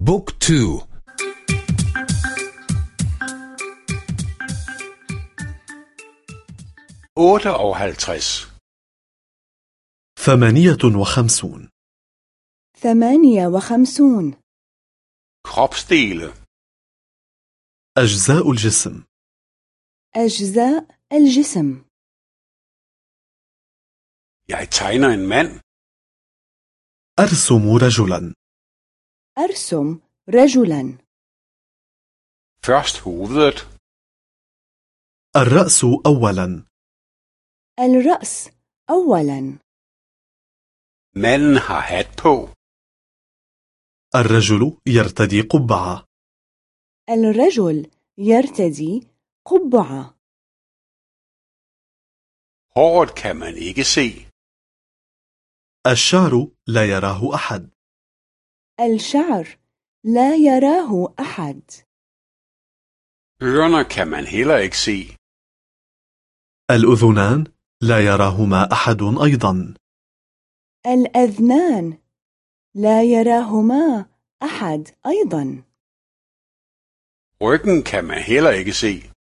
بوك تو. أوتا أو هالترس ثمانية وخمسون. ثمانية وخمسون. Kropsdele. أجزاء الجسم. أجزاء الجسم. Jeg tegner en mand. أرسم رجلا. أرسم رجلا. Først hovedet, الرأس أولا. الرأس أولا. Manden har hat på, الرجل يرتدي قبعة. الرجل يرتدي قبعة. Håret kan man ikke se, الشعر لا يراه أحد. الشعر لا يراه أحد. Ørerne kan man heller ikke se, الأذنان لا يراهما أحد أيضا. الأذنان لا يراهما أحد أيضا. Ryggen kan man heller ikke se,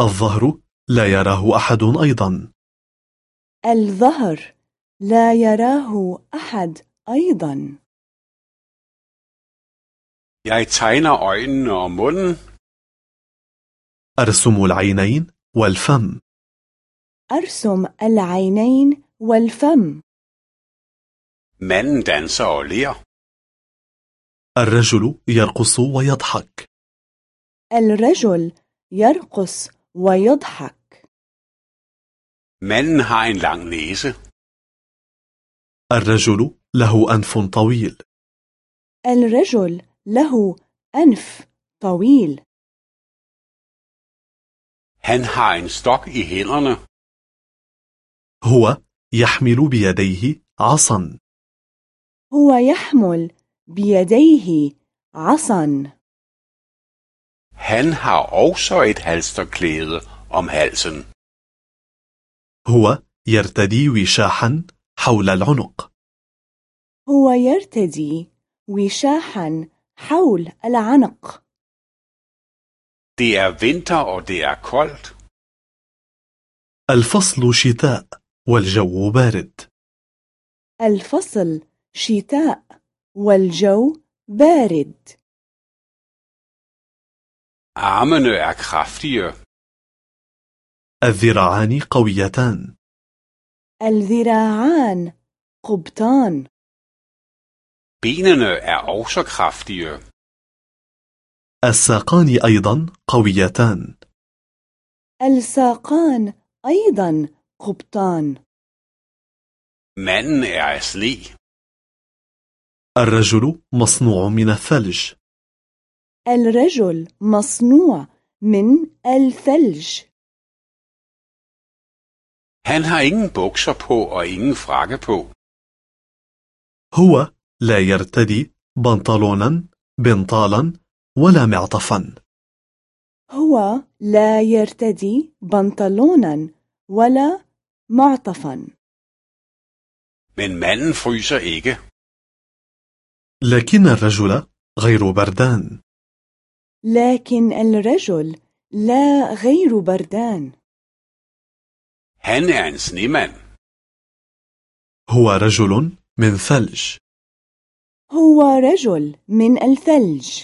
الظهر لا يراه أحد أيضا. الظهر لا يراه أحد أيضا. Jeg tegner øjnene og munden, أرسم العينين والفم. أرسم العينين والفم. Manden danser og ler, الرجل يرقص ويضحك. الرجل يرقص ويضحك. Manden har en lang næse, الرجل له أنف طويل. الرجل له أنف طويل. Han har en stok i hænderne, هو يحمل بيديه عصا. هو يحمل بيديه عصا. Han har også et halsterklæde om halsen, هو يرتدي وشاحا حول العنق. هو يرتدي وشاحا حول العنق. Det er vinter og det er koldt, الفصل شتاء والجو بارد. الفصل شتاء والجو بارد. Armene er kraftige, الذراعان قويتان. الذراعان قبطان. Benene er også kraftige, الساقان أيضا قويتان. الساقان أيضا قبطان. Manden er af sne, الرجل مصنوع من الثلج. الرجل مصنوع من الثلج. Han har ingen bukser på og ingen frakke på, هو لا يرتدي بنطلونا بنطالا ولا معطفا. هو لا يرتدي بنطلونا ولا معطفا. Men manden fryser ikke. لكن الرجل غير بردان. لكن الرجل لا غير بردان. Han er en snemand. هو رجل من ثلج. هو رجل من الثلج.